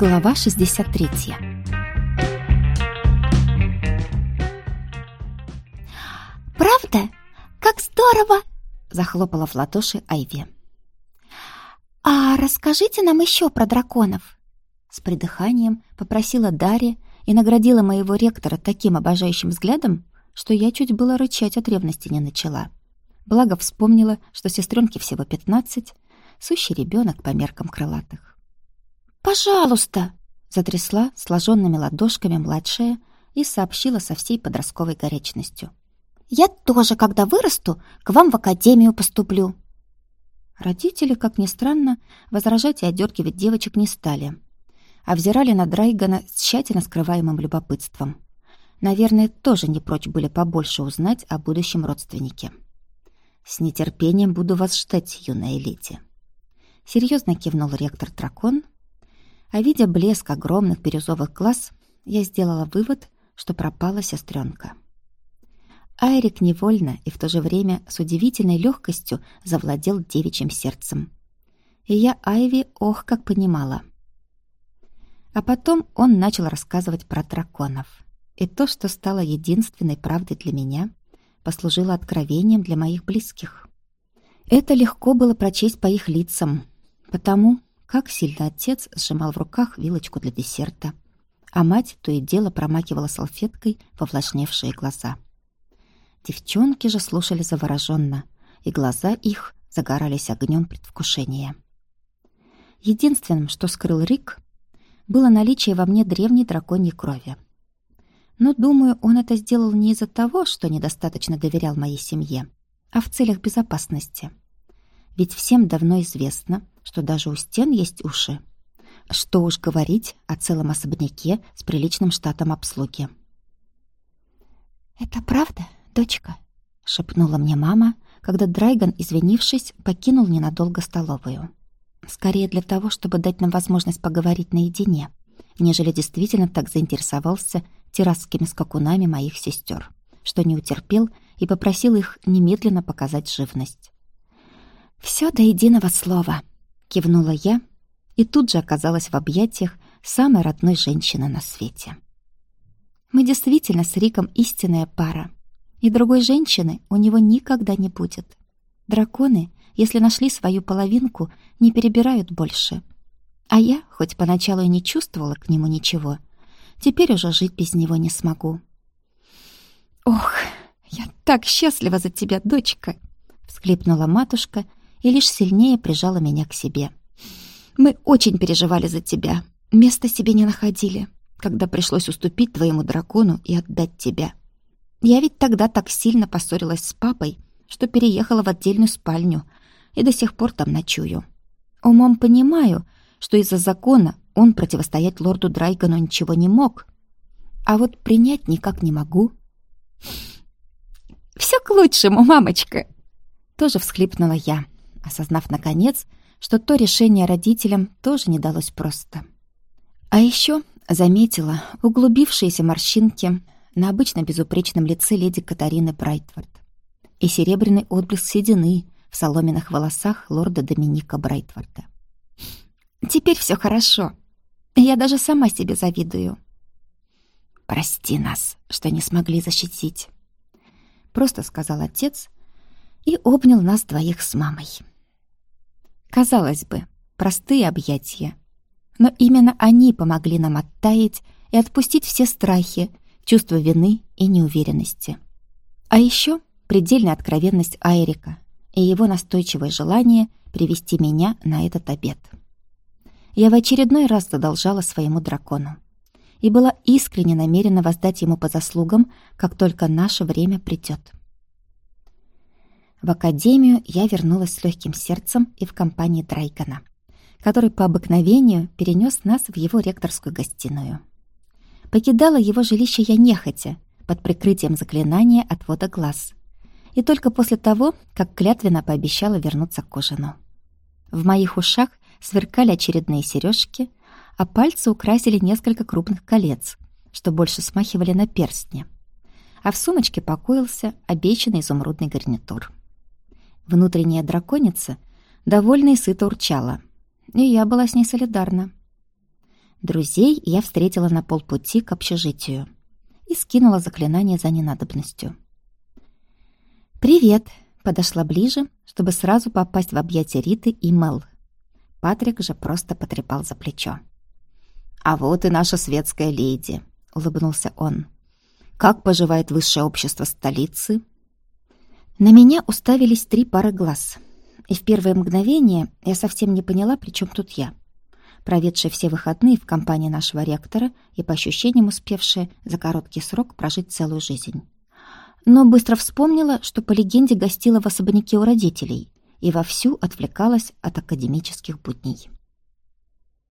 Глава 63 «Правда? Как здорово!» — захлопала в ладоши Айви. «А расскажите нам еще про драконов!» С придыханием попросила Дарья и наградила моего ректора таким обожающим взглядом, что я чуть было рычать от ревности не начала. Благо вспомнила, что сестренке всего пятнадцать, сущий ребенок по меркам крылатых. «Пожалуйста!» — затрясла сложенными ладошками младшая и сообщила со всей подростковой горячностью. «Я тоже, когда вырасту, к вам в академию поступлю». Родители, как ни странно, возражать и отдергивать девочек не стали, а взирали на Драйгана с тщательно скрываемым любопытством. Наверное, тоже не прочь были побольше узнать о будущем родственнике. «С нетерпением буду вас ждать, юная леди». Серьезно кивнул ректор-дракон, а видя блеск огромных бирюзовых глаз, я сделала вывод, что пропала сестренка. Айрик невольно и в то же время с удивительной легкостью завладел девичьим сердцем. И я Айви ох как понимала. А потом он начал рассказывать про драконов. И то, что стало единственной правдой для меня, послужило откровением для моих близких. Это легко было прочесть по их лицам, потому как сильно отец сжимал в руках вилочку для десерта, а мать то и дело промакивала салфеткой во влажневшие глаза. Девчонки же слушали завороженно, и глаза их загорались огнем предвкушения. Единственным, что скрыл Рик, было наличие во мне древней драконьей крови. Но, думаю, он это сделал не из-за того, что недостаточно доверял моей семье, а в целях безопасности. Ведь всем давно известно, что даже у стен есть уши. Что уж говорить о целом особняке с приличным штатом обслуги. «Это правда?» дочка», — шепнула мне мама, когда Драйган, извинившись, покинул ненадолго столовую. Скорее для того, чтобы дать нам возможность поговорить наедине, нежели действительно так заинтересовался террасскими скакунами моих сестер, что не утерпел и попросил их немедленно показать живность. «Все до единого слова», — кивнула я и тут же оказалась в объятиях самой родной женщины на свете. Мы действительно с Риком истинная пара, и другой женщины у него никогда не будет. Драконы, если нашли свою половинку, не перебирают больше. А я, хоть поначалу и не чувствовала к нему ничего, теперь уже жить без него не смогу. «Ох, я так счастлива за тебя, дочка!» — всхлипнула матушка и лишь сильнее прижала меня к себе. «Мы очень переживали за тебя, места себе не находили, когда пришлось уступить твоему дракону и отдать тебя». Я ведь тогда так сильно поссорилась с папой, что переехала в отдельную спальню и до сих пор там ночую. Умом понимаю, что из-за закона он противостоять лорду Драйгану ничего не мог, а вот принять никак не могу. «Все к лучшему, мамочка!» Тоже всхлипнула я, осознав, наконец, что то решение родителям тоже не далось просто. А еще заметила углубившиеся морщинки на обычно безупречном лице леди Катарины Брайтвард и серебряный отблеск седины в соломенных волосах лорда Доминика Брайтварда. «Теперь все хорошо. Я даже сама себе завидую». «Прости нас, что не смогли защитить», — просто сказал отец и обнял нас двоих с мамой. Казалось бы, простые объятия, но именно они помогли нам оттаять и отпустить все страхи, чувство вины и неуверенности. А еще предельная откровенность Айрика и его настойчивое желание привести меня на этот обед. Я в очередной раз задолжала своему дракону и была искренне намерена воздать ему по заслугам, как только наше время придет. В академию я вернулась с легким сердцем и в компании Драйгана, который по обыкновению перенес нас в его ректорскую гостиную. Покидала его жилище я нехотя, под прикрытием заклинания отвода глаз. И только после того, как клятвенно пообещала вернуться к ужину. В моих ушах сверкали очередные сережки, а пальцы украсили несколько крупных колец, что больше смахивали на перстни. А в сумочке покоился обещанный изумрудный гарнитур. Внутренняя драконица довольно и сыто урчала, и я была с ней солидарна. Друзей я встретила на полпути к общежитию и скинула заклинание за ненадобностью. «Привет!» — подошла ближе, чтобы сразу попасть в объятия Риты и Мел. Патрик же просто потрепал за плечо. «А вот и наша светская леди», — улыбнулся он. «Как поживает высшее общество столицы?» На меня уставились три пары глаз, и в первое мгновение я совсем не поняла, при чем тут я проведшая все выходные в компании нашего ректора и, по ощущениям, успевшая за короткий срок прожить целую жизнь. Но быстро вспомнила, что по легенде гостила в особняке у родителей и вовсю отвлекалась от академических будней.